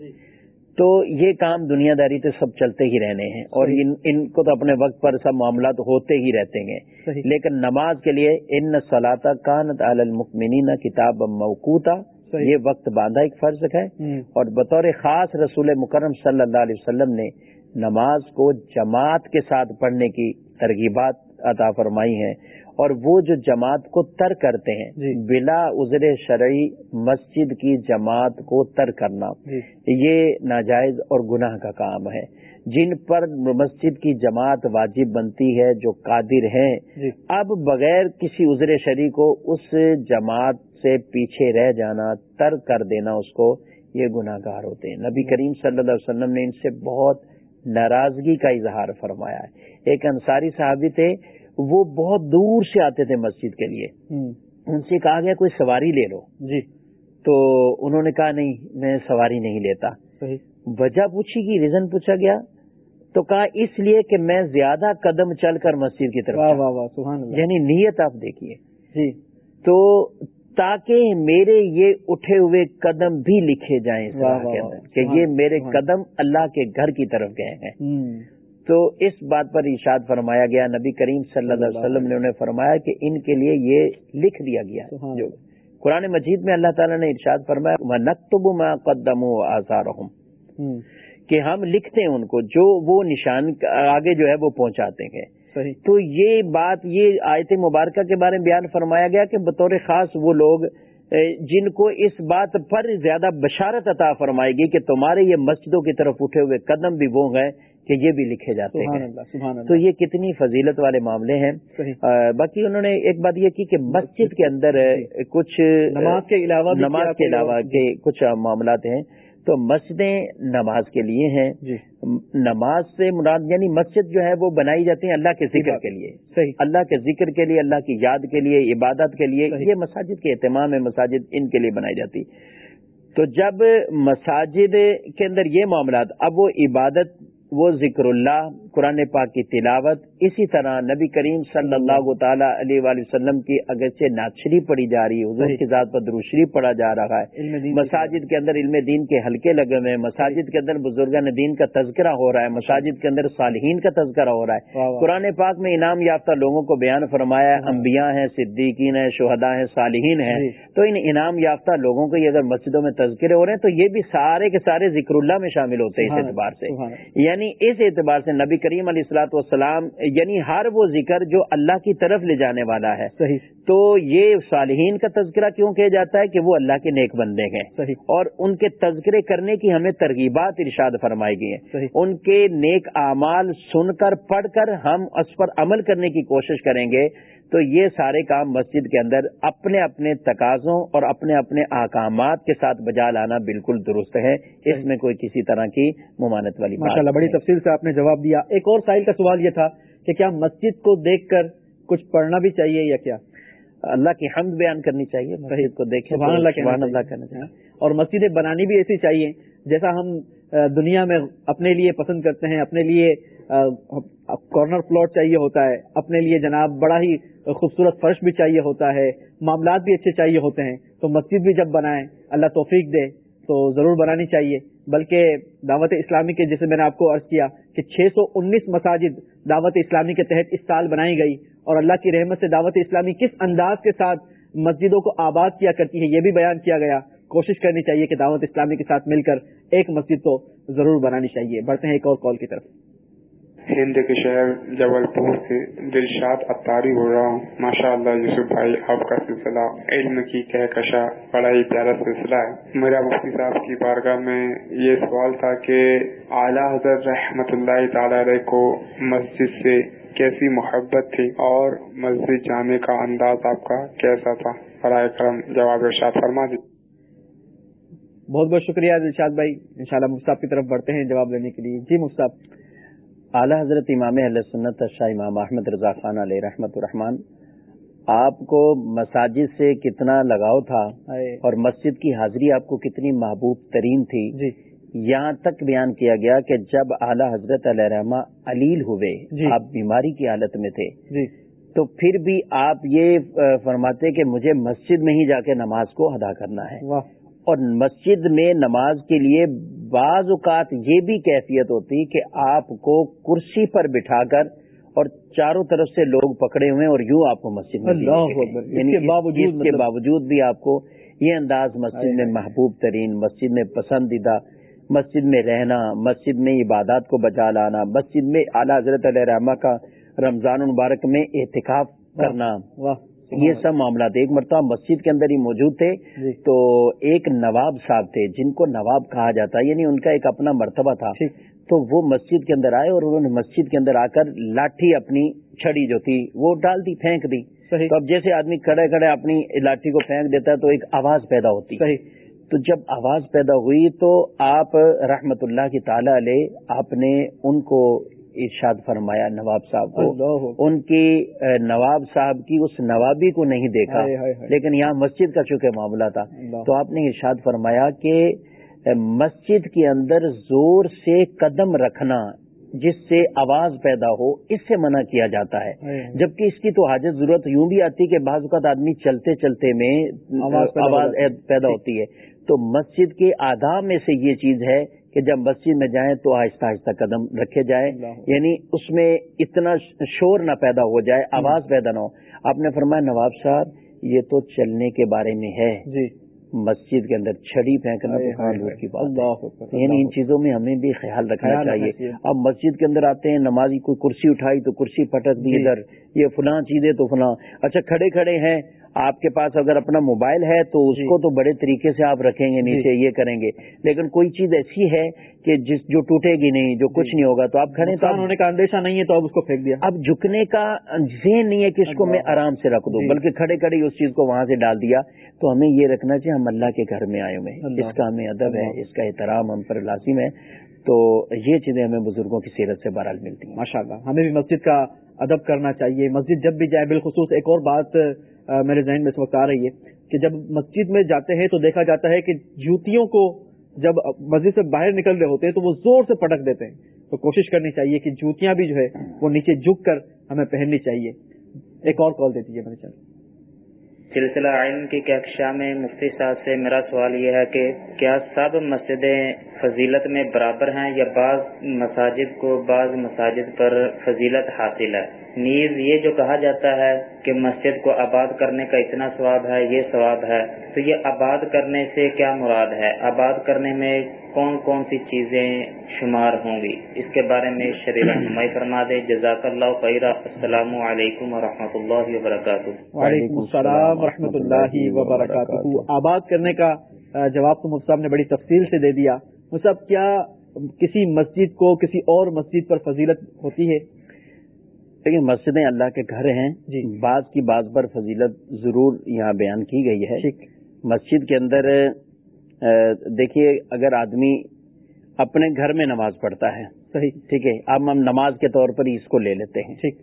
تو یہ کام دنیا داری تو سب چلتے ہی رہنے ہیں اور ان ان کو تو اپنے وقت پر سب معاملات ہوتے ہی رہتے ہیں۔ لیکن نماز کے لیے ان سلاطہ کانت المکمنین کتاب موقوتا۔ یہ وقت باندھا ایک فرض ہے۔ اور بطور خاص رسول مکرم صلی اللہ علیہ وسلم نے نماز کو جماعت کے ساتھ پڑھنے کی ترغیبات عطا فرمائی ہیں۔ اور وہ جو جماعت کو تر کرتے ہیں جی۔ بلا عذر شرعی مسجد کی جماعت کو تر کرنا جی۔ یہ ناجائز اور گناہ کا کام ہے۔ جن پر مسجد کی جماعت واجب بنتی ہے جو قادر ہیں جی۔ اب بغیر کسی عذر شرعی کو اس جماعت سے پیچھے رہ جانا تر کر دینا اس کو یہ گناہ گار ہوتے ہیں۔ نبی کریم صلی اللہ علیہ وسلم نے ان سے بہت ناراضگی کا اظہار فرمایا ہے۔ ایک انصاری صحابی تھے وہ بہت دور سے آتے تھے مسجد کے لیے۔ ان سے کہا گیا کوئی سواری لے لو۔ جی۔ تو انہوں نے کہا نہیں میں سواری نہیں لیتا۔ وجہ پوچھی گی ریزن پوچھا گیا۔ تو کہا اس لیے کہ میں زیادہ قدم چل کر مسجد کی طرف واہ۔ واہ سبحان اللہ۔ یعنی نیت آپ دیکھیے۔ جی۔ تو تاکہ میرے یہ اٹھے ہوئے قدم بھی لکھے جائیں کہ یہ میرے۔ قدم اللہ کے گھر کی طرف گئے ہیں۔ تو اس بات پر ارشاد فرمایا گیا نبی کریم صلی اللہ علیہ وسلم نے انہیں فرمایا کہ ان کے لیے یہ لکھ دیا گیا۔ جو قرآن مجید میں اللہ تعالیٰ نے ارشاد فرمایا نقتب میں قدم و ہوں۔ کہ ہم لکھتے ہیں ان کو جو وہ نشان آگے جو ہے وہ پہنچاتے ہیں۔ تو یہ بات یہ آیت مبارکہ کے بارے میں بیان فرمایا گیا کہ بطور خاص وہ لوگ جن کو اس بات پر زیادہ بشارت عطا فرمائے گی کہ تمہارے یہ مسجدوں کی طرف اٹھے ہوئے قدم بھی وہ ہیں۔ کہ یہ بھی لکھے جاتے سبحان ہیں اللہ سبحان تو یہ کتنی فضیلت والے معاملے ہیں۔ باقی انہوں نے ایک بات یہ کی کہ مسجد کے اندر اے، کچھ نماز کے علاوہ نماز کے علاوہ کے کچھ معاملات ہیں۔ تو مسجدیں نماز کے لیے ہیں۔ جی۔ نماز سے مراد یعنی مسجد جو ہے وہ بنائی جاتی ہیں اللہ کے ذکر کے لیے۔ صحیح۔ اللہ کے ذکر کے لیے اللہ کی یاد کے لیے عبادت کے لیے۔ یہ مساجد کے اہتمام ہے مساجد ان کے لیے بنائی جاتی۔ تو جب مساجد کے اندر یہ معاملات اب وہ عبادت وہ ذکر اللہ قرآن پاک کی تلاوت اسی طرح نبی کریم صلی اللہ تعالی علیہ وآلہ وسلم کی اگرچہ نعت شریف پڑھی جا رہی ہے حضور۔ کی ذات پر درود شریف پڑھا جا رہا ہے مساجد کے اندر علم دین کے حلقے لگے ہوئے ہیں مساجد کے اندر بزرگان دین کا تذکرہ ہو رہا ہے مساجد کے اندر صالحین کا تذکرہ ہو رہا ہے۔ قرآن پاک میں انعام یافتہ لوگوں کو بیان فرمایا ہے انبیاء ہیں صدیقین ہیں شہداء ہیں صالحین ہیں جی۔ تو ان انعام یافتہ لوگوں کو یہ اگر مسجدوں میں تذکرے ہو رہے ہیں تو یہ بھی سارے کے سارے ذکر اللہ میں شامل ہوتے ہیں اس اعتبار سے۔ یعنی اس اعتبار سے نبی کریم علیہ السلاۃ والسلام یعنی ہر وہ ذکر جو اللہ کی طرف لے جانے والا ہے۔ صحیح۔ تو یہ صالحین کا تذکرہ کیوں کیا جاتا ہے کہ وہ اللہ کے نیک بندے ہیں؟ صحیح۔ اور ان کے تذکرے کرنے کی ہمیں ترغیبات ارشاد فرمائی گئی ہیں۔ صحیح۔ ان کے نیک اعمال سن کر پڑھ کر ہم اس پر عمل کرنے کی کوشش کریں گے تو یہ سارے کام مسجد کے اندر اپنے اپنے تقاضوں اور اپنے اپنے احکامات کے ساتھ بجا لانا بالکل درست ہے۔ اس میں کوئی کسی طرح کی ممانت والی بات ماشاء اللہ بڑی۔ تفصیل سے آپ نے جواب دیا۔ ایک اور سائل کا سوال یہ تھا کہ کیا مسجد کو دیکھ کر کچھ پڑھنا بھی چاہیے یا کیا؟ اللہ کی حمد بیان کرنی چاہیے مسجد کو دیکھیں سبحان اللہ سبحان اللہ۔ کہنا چاہیے۔ اور مسجدیں بنانی بھی ایسی چاہیے جیسا ہم دنیا میں اپنے لیے پسند کرتے ہیں اپنے لیے کارنر پلاٹ چاہیے ہوتا ہے۔ اپنے لیے جناب بڑا ہی خوبصورت فرش بھی چاہیے ہوتا ہے۔ معاملات بھی اچھے چاہیے ہوتے ہیں۔ تو مسجد بھی جب بنائیں، اللہ توفیق دے، تو ضرور بنانی چاہیے۔ بلکہ دعوت اسلامی کے، جیسے میں نے آپ کو عرض کیا کہ چھ سو انیس مساجد دعوت اسلامی کے تحت اس سال بنائی گئی۔ اور اللہ کی رحمت سے دعوت اسلامی کس انداز کے ساتھ مسجدوں کو آباد کیا کرتی ہے، یہ بھی بیان کیا گیا۔ کوشش کرنی چاہیے کہ دعوت اسلامی کے ساتھ مل کر ایک مسجد تو ضرور بنانی چاہیے۔ بڑھتے ہیں ایک اور کال کی طرف۔ ہند کے شہر جبل پور سے دلشاد اتاری ہو رہا ہوں۔ ماشاء اللہ یوسف بھائی، آپ کا سلسلہ علم کی کہکشا بڑا ہی پیارا سلسلہ ہے۔ میرا مفتی صاحب کی بارگاہ میں یہ سوال تھا کہ اعلیٰ حضرت رحمت اللہ تعالی علیہ کو مسجد سے کیسی محبت تھی اور مسجد جانے کا انداز آپ کا کیسا تھا؟ برائے کرم جواب ارشاد فرما دی بہت بہت شکریہ دلشاد بھائی۔ انشاءاللہ مفتاب کی طرف بڑھتے ہیں جواب لینے کے لیے۔ جی مفتاب اعلی حضرت امام اہل سنت شاہ امام احمد رضا خان علیہ رحمت الرحمان آپ کو مساجد سے کتنا لگاؤ تھا اور مسجد کی حاضری آپ کو کتنی محبوب ترین تھی جی۔ یہاں تک بیان کیا گیا کہ جب اعلی حضرت علیہ رحمہ علیل ہوئے جی۔ آپ بیماری کی حالت میں تھے۔ جی۔ تو پھر بھی آپ یہ فرماتے کہ مجھے مسجد میں ہی جا کے نماز کو ادا کرنا ہے۔ واہ۔ اور مسجد میں نماز کے لیے بعض اوقات یہ بھی کیفیت ہوتی کہ آپ کو کرسی پر بٹھا کر اور چاروں طرف سے لوگ پکڑے ہوئے اور یوں آپ کو مسجد میں۔ اس یعنی کے اس- باوجود کے مطلب- باوجود بھی آپ کو یہ انداز مسجد میں محبوب ترین مسجد میں پسندیدہ مسجد میں رہنا مسجد میں عبادات کو بچا لانا مسجد میں اعلیٰ حضرت علیہ رحمہ کا رمضان المبارک میں احتکاف کرنا۔ یہ سب معاملات۔ ایک مرتبہ مسجد کے اندر ہی موجود تھے جی۔ تو ایک نواب صاحب تھے جن کو نواب کہا جاتا یعنی ان کا ایک اپنا مرتبہ تھا۔ ٹھیک تو وہ مسجد کے اندر آئے اور انہوں نے مسجد کے اندر آ کر لاٹھی اپنی چھڑی جو تھی وہ ڈال دی پھینک دی۔ تو اب جیسے آدمی کھڑے کھڑے اپنی لاٹھی کو پھینک دیتا ہے تو ایک آواز پیدا ہوتی۔ تو جب آواز پیدا ہوئی تو آپ رحمت اللہ کی تعالی علیہ آپ نے ان کو ارشاد فرمایا نواب صاحب کو ان کی نواب صاحب کی اس نوابی کو نہیں دیکھا۔ لیکن یہاں مسجد کا چونکہ معاملہ تھا۔ تو آپ نے ارشاد فرمایا کہ مسجد کے اندر زور سے قدم رکھنا جس سے آواز پیدا ہو اس سے منع کیا جاتا ہے۔ جبکہ اس کی تو حاجت ضرورت یوں بھی آتی کہ بعض اوقات آدمی چلتے چلتے میں آواز۔ پیدا ہوتی ہے تو مسجد کے آداب میں سے یہ چیز ہے کہ جب مسجد میں جائیں تو آہستہ آہستہ قدم رکھے جائیں۔ یعنی اس میں اتنا شور نہ پیدا ہو جائے آواز پیدا نہ ہو۔ آپ نے فرمایا نواب صاحب یہ تو چلنے کے بارے میں ہے۔ جی۔ مسجد کے اندر چھڑی پھینکنا تو کہاں دور کی بات یعنی ان چیزوں میں ہمیں بھی خیال رکھنا چاہیے۔ اب مسجد کے اندر آتے ہیں نمازی کوئی کرسی اٹھائی تو کرسی پٹک دی جی۔ ادھر یہ فلاں چیزیں تو فلاں۔ اچھا کھڑے کھڑے ہیں آپ کے پاس اگر اپنا موبائل ہے تو اس جی۔ کو تو بڑے طریقے سے آپ رکھیں گے نیچے یہ کریں گے۔ لیکن کوئی چیز ایسی ہے کہ جس جو ٹوٹے گی نہیں جو کچھ نہیں ہوگا تو آپ کھڑے تو آپ ہونے کا اندیشہ نہیں ہے تو اب اس کو پھینک دیا۔ اب جھکنے کا ذہن نہیں ہے کہ اس کو میں آرام سے رکھ دوں جی۔ بلکہ کھڑے کھڑے اس چیز کو وہاں سے ڈال دیا۔ تو ہمیں یہ رکھنا چاہیے ہم اللہ کے گھر میں آئے ہوئے ہیں۔ اس کا ہمیں ادب ہے اس کا احترام ہم پر لازم ہے۔ تو یہ چیزیں ہمیں بزرگوں کی سیرت سے بہرحال ملتی ہیں۔ ماشاء ہمیں بھی مسجد کا ادب کرنا چاہیے۔ مسجد جب بھی جائے بالخصوص ایک اور بات میرے ذہن میں اس وقت آ رہی ہے کہ جب مسجد میں جاتے ہیں تو دیکھا جاتا ہے کہ جوتیوں کو جب مسجد سے باہر نکل رہے ہوتے ہیں تو وہ زور سے پٹک دیتے ہیں۔ تو کوشش کرنی چاہیے کہ جوتیاں بھی جو ہے وہ نیچے جھک کر ہمیں پہننی چاہیے۔ ایک اور کال دے دیجیے میرے چل سلسلہ علم کی کیکشا میں مفتی صاحب سے میرا سوال یہ ہے کہ کیا سب مسجدیں فضیلت میں برابر ہیں یا بعض مساجد کو بعض مساجد پر فضیلت حاصل ہے؟ نیز یہ جو کہا جاتا ہے کہ مسجد کو آباد کرنے کا اتنا ثواب ہے، یہ ثواب ہے۔ تو یہ آباد کرنے سے کیا مراد ہے؟ آباد کرنے میں کون کون سی چیزیں شمار ہوں گی؟ اس کے بارے میں شرح رہنمائی فرما دیں جزاک اللہ خیر السلام علیکم ورحمۃ اللہ وبرکاتہ۔ وعلیکم السلام ورحمۃ اللہ وبرکاتہ۔ آباد کرنے کا جواب تو مفتی صاحب نے بڑی تفصیل سے دے دیا۔ مفتی کیا کسی مسجد کو، کسی اور مسجد پر فضیلت ہوتی ہے؟ دیکھیں مسجدیں اللہ کے گھر ہیں۔ جی۔ بعض کی بعض پر فضیلت ضرور یہاں بیان کی گئی ہے۔ مسجد کے اندر دیکھیے اگر آدمی اپنے گھر میں نماز پڑھتا ہے صحیح۔ ٹھیک ہے اب ہم نماز کے طور پر ہی اس کو لے لیتے ہیں۔ ٹھیک۔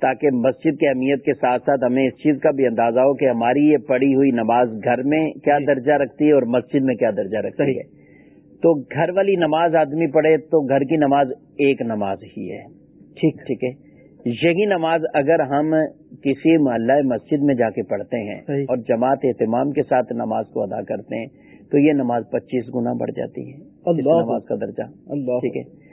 تاکہ مسجد کی اہمیت کے ساتھ ساتھ ہمیں اس چیز کا بھی اندازہ ہو کہ ہماری یہ پڑھی ہوئی نماز گھر میں کیا جی۔ درجہ رکھتی ہے اور مسجد میں کیا درجہ رکھتی ہے۔ تو گھر والی نماز آدمی پڑھے تو گھر کی نماز ایک نماز ہی ہے۔ ٹھیک۔ ٹھیک ہے۔ یہی نماز اگر ہم کسی محلہ مسجد میں جا کے پڑھتے ہیں۔ اور جماعت اہتمام کے ساتھ نماز کو ادا کرتے ہیں تو یہ نماز پچیس گنا بڑھ جاتی ہے اللہ نماز کا درجہ اللہ ٹھیک ہے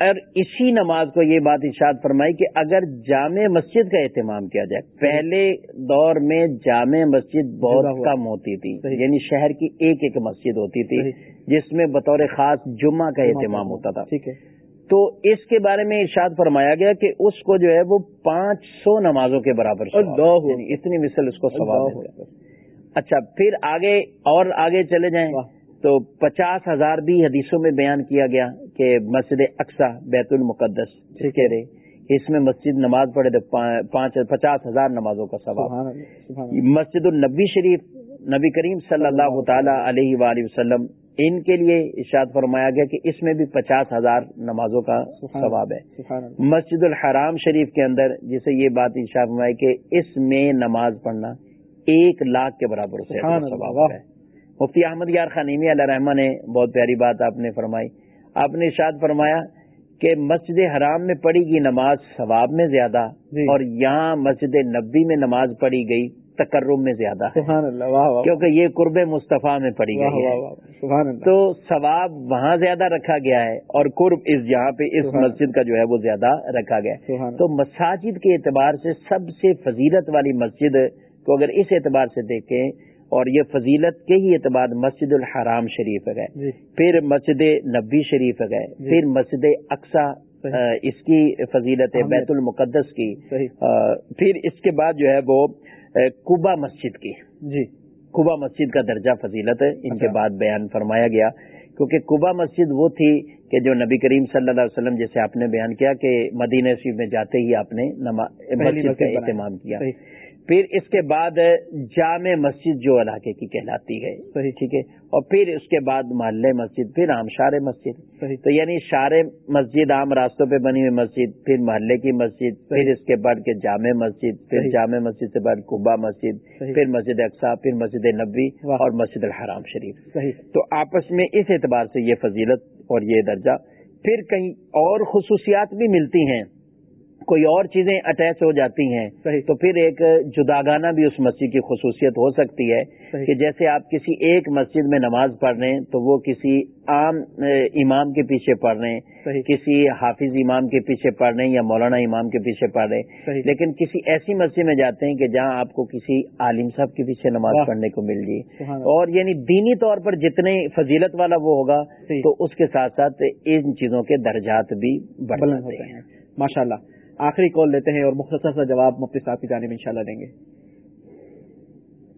اور اسی نماز کو یہ بات ارشاد فرمائی کہ اگر جامع مسجد کا اہتمام کیا جائے پہلے دور میں جامع مسجد بہت۔ کم ہوتی تھی۔ یعنی شہر کی ایک ایک مسجد ہوتی تھی۔ جس میں بطور خاص جمعہ کا اہتمام ہوتا تھا ٹھیک ہے تو اس کے بارے میں ارشاد فرمایا گیا کہ اس کو جو ہے وہ پانچ سو نمازوں کے برابر یعنی اتنی مثل اس کو ہیں۔ اچھا پھر آگے اور آگے چلے جائیں۔ تو پچاس ہزار بھی حدیثوں میں بیان کیا گیا کہ مسجد اقسا بیت المقدس کہہ رہے اس میں مسجد نماز پڑھے تو پانچ پچاس ہزار نمازوں کا ثواب۔ اللہ۔ مسجد النبی شریف نبی کریم صلی اللہ تعالی علیہ وآلہ وسلم ان کے لیے ارشاد فرمایا گیا کہ اس میں بھی پچاس ہزار نمازوں کا ثواب ہے مسجد الحرام شریف کے اندر جسے یہ بات ارشاد فرمائی کہ اس میں نماز پڑھنا ایک لاکھ کے برابر ثواب۔ ہے مفتی احمد یار خانیمی علیہ رحمٰ نے بہت پیاری بات آپ نے فرمائی آپ نے ارشاد فرمایا کہ مسجد حرام میں پڑھی گئی نماز ثواب میں زیادہ جی۔ اور یہاں مسجد نبی میں نماز پڑھی گئی تکرم میں زیادہ ہے۔ سبحان اللہ واہ واہ کیونکہ یہ قرب مصطفیٰ میں واہ گئی واہ ہے سبحان اللہ۔ تو ثواب وہاں زیادہ رکھا گیا ہے اور قرب اس جہاں پہ اس مسجد کا جو ہے وہ زیادہ رکھا گیا ہے۔ تو مساجد کے اعتبار سے سب سے فضیلت والی مسجد کو اگر اس اعتبار سے دیکھیں اور یہ فضیلت کے ہی اعتبار مسجد الحرام شریف ہے۔ جی۔ پھر مسجد نبی شریف ہے۔ جی۔ پھر مسجد اقسا۔ اس کی فضیلت ہے۔ بیت المقدس کی۔ پھر اس کے بعد جو ہے وہ آ، قبا مسجد کی۔ جی۔ قبا مسجد کا درجہ فضیلت ہے۔ ان کے اچھا۔ بعد بیان فرمایا گیا۔ کیونکہ قبا مسجد وہ تھی کہ جو نبی کریم صلی اللہ علیہ وسلم جیسے آپ نے بیان کیا کہ مدینہ شریف میں جاتے ہی آپ نے مسجد کا۔ اہتمام کیا۔ پھر اس کے بعد جامع مسجد جو علاقے کی کہلاتی ہے صحیح ٹھیک ہے اور پھر اس کے بعد محلے مسجد پھر عام شار مسجد صحیح تو یعنی شار مسجد عام راستوں پہ بنی ہوئی مسجد پھر محلے کی مسجد۔ پھر اس کے بعد کے جامع مسجد پھر۔ جامع مسجد سے بعد قبا مسجد۔ پھر مسجد اقسا پھر مسجد نبی واہ۔ اور مسجد الحرام شریف صحیح تو آپس میں اس اعتبار سے یہ فضیلت اور یہ درجہ پھر کہیں اور خصوصیات بھی ملتی ہیں کوئی اور چیزیں اٹیچ ہو جاتی ہیں صحیح۔ تو پھر ایک جداگانہ بھی اس مسجد کی خصوصیت ہو سکتی ہے صحیح۔ کہ جیسے آپ کسی ایک مسجد میں نماز پڑھ رہے ہیں تو وہ کسی عام امام کے پیچھے پڑھ رہے ہیں صحیح۔ کسی حافظ امام کے پیچھے پڑھ رہے ہیں یا مولانا امام کے پیچھے پڑھ رہے ہیں۔ لیکن کسی ایسی مسجد میں جاتے ہیں کہ جہاں آپ کو کسی عالم صاحب کے پیچھے نماز پڑھنے کو مل جائے۔ اور یعنی دینی طور پر جتنے فضیلت والا وہ ہوگا تو اس کے ساتھ ساتھ ان چیزوں کے درجات بھی بڑھ جاتے ہیں۔ ماشاء اللہ آخری کال لیتے ہیں اور مختصر سا جواب مفتی صاحب کی جانب انشاءاللہ دیں گے۔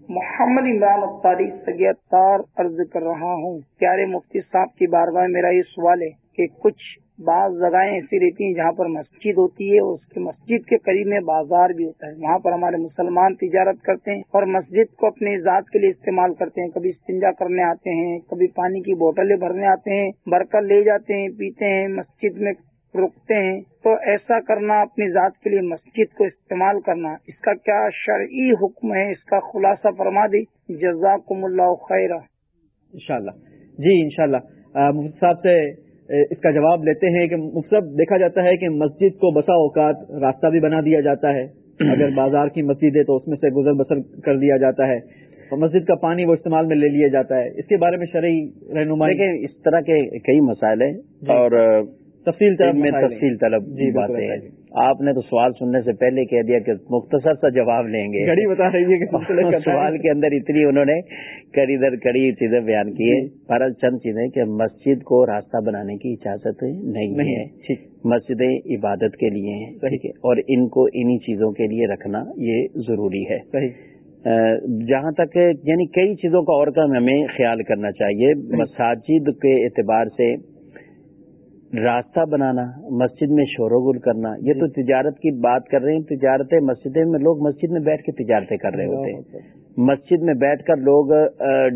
محمد عمران اختاری سید تار عرض کر رہا ہوں، پیارے مفتی صاحب کی بارگاہ میرا یہ سوال ہے کہ کچھ بعض جگہیں ایسی رہتی ہیں جہاں پر مسجد ہوتی ہے، اور اس کے مسجد کے قریب میں بازار بھی ہوتا ہے۔ وہاں پر ہمارے مسلمان تجارت کرتے ہیں اور مسجد کو اپنی ذات کے لیے استعمال کرتے ہیں۔ کبھی استنجا کرنے آتے ہیں، کبھی پانی کی بوتلیں بھرنے آتے ہیں، برکت لے جاتے ہیں، پیتے ہیں۔ مسجد میں رکتے ہیں تو ایسا کرنا اپنی ذات کے لیے مسجد کو استعمال کرنا اس کا کیا شرعی حکم ہے؟ اس کا خلاصہ فرما دی۔ جزاکم اللہ خیر انشاءاللہ۔ جی انشاءاللہ۔ مفتی صاحب سے اس کا جواب لیتے ہیں کہ مفتی صاحب دیکھا جاتا ہے کہ مسجد کو بسا اوقات راستہ بھی بنا دیا جاتا ہے۔ اگر بازار کی مسجد ہے تو اس میں سے گزر بسر کر دیا جاتا ہے۔ اور مسجد کا پانی وہ استعمال میں لے لیا جاتا ہے۔ اس کے بارے میں شرعی رہنمائی۔ اس طرح کے کئی مسائل ہیں جی۔ اور تفصیل طلب میں۔ تفصیل طلب جی باتیں۔ آپ نے تو سوال سننے سے پہلے کہہ دیا کہ مختصر سا جواب لیں گے۔ گھڑی بتا رہی ہے کہ سوال کے اندر اتنی انہوں نے کڑی در کڑی چیزیں بیان کی ہیں۔ جی۔ پر چند چیزیں کہ مسجد کو راستہ بنانے کی اجازت نہیں ہے۔ ٹھیک مسجدیں عبادت کے لیے ہیں اور ان کو انہی چیزوں کے لیے رکھنا یہ ضروری ہے۔ جہاں تک یعنی کئی چیزوں کا اور کا ہمیں خیال کرنا چاہیے۔ مساجد کے اعتبار سے راستہ بنانا مسجد میں شور و گل کرنا یہ تو تجارت کی بات کر رہے ہیں۔ تجارتیں مسجدیں میں لوگ مسجد میں بیٹھ کے تجارتیں کر رہے ہوتے ہیں۔ مسجد میں بیٹھ کر لوگ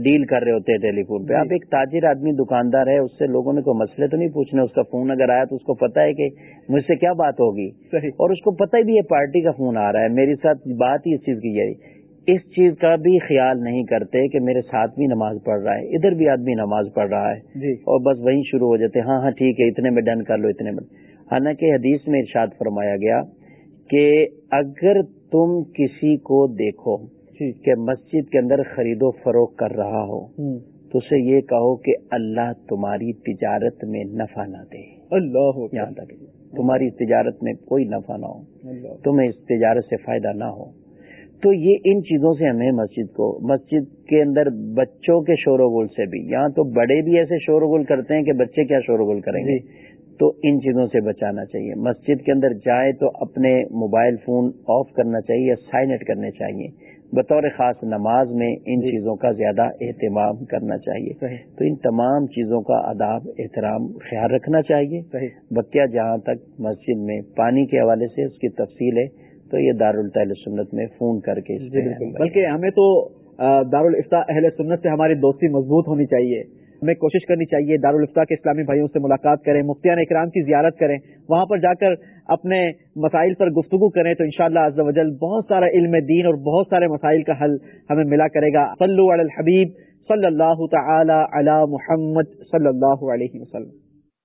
ڈیل کر رہے ہوتے ہیں ٹیلی فون پہ۔ اب ایک تاجر آدمی دکاندار ہے اس سے لوگوں نے کوئی مسئلے تو نہیں پوچھنے اس کا فون اگر آیا تو اس کو پتا ہے کہ مجھ سے کیا بات ہوگی۔ اور اس کو پتہ بھی ہے پارٹی کا فون آ رہا ہے۔ میرے ساتھ بات ہی اس چیز کی ہے۔ اس چیز کا بھی خیال نہیں کرتے کہ میرے ساتھ بھی نماز پڑھ رہا ہے ادھر بھی آدمی نماز پڑھ رہا ہے۔ جی۔ اور بس وہیں شروع ہو جاتے ہیں ہاں ہاں ٹھیک ہے اتنے میں ڈن کر لو اتنے میں۔ حالانکہ حدیث میں ارشاد فرمایا گیا کہ اگر تم کسی کو دیکھو جی۔ کہ مسجد کے اندر خرید و فروخت کر رہا ہو۔ تو اسے یہ کہو کہ اللہ تمہاری تجارت میں نفع نہ دے۔ اللہ۔ یہاں تک تمہاری تجارت میں کوئی نفع نہ ہو۔ تمہیں اس تجارت سے فائدہ نہ ہو۔ تو یہ ان چیزوں سے ہمیں مسجد کو مسجد کے اندر بچوں کے شور و گل سے بھی یہاں تو بڑے بھی ایسے شور و گل کرتے ہیں کہ بچے کیا شور و گل کریں گے؟ جی۔ تو ان چیزوں سے بچانا چاہیے۔ مسجد کے اندر جائے تو اپنے موبائل فون آف کرنا چاہیے یا سائلنٹ کرنے چاہیے۔ بطور خاص نماز میں ان جی۔ چیزوں کا زیادہ اہتمام کرنا چاہیے۔ تو ان تمام چیزوں کا آداب احترام خیال رکھنا چاہیے۔ بقیہ جہاں تک مسجد میں پانی کے حوالے سے اس کی تفصیل ہے تو یہ دارالطل سنت میں فون کر کے اس جی بلکہ ہمیں تو دارالفتا اہل سنت سے ہماری دوستی مضبوط ہونی چاہیے۔ ہمیں کوشش کرنی چاہیے دارالفتا کے اسلامی بھائیوں سے ملاقات کریں مفتیان اکرام کی زیارت کریں وہاں پر جا کر اپنے مسائل پر گفتگو کریں تو انشاءاللہ شاء اللہ بہت سارا علم دین اور بہت سارے مسائل کا حل ہمیں ملا کرے گا۔ صلو علی الحبیب صلی اللہ تعالی علی محمد صلی اللہ علیہ وسلم۔